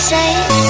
say.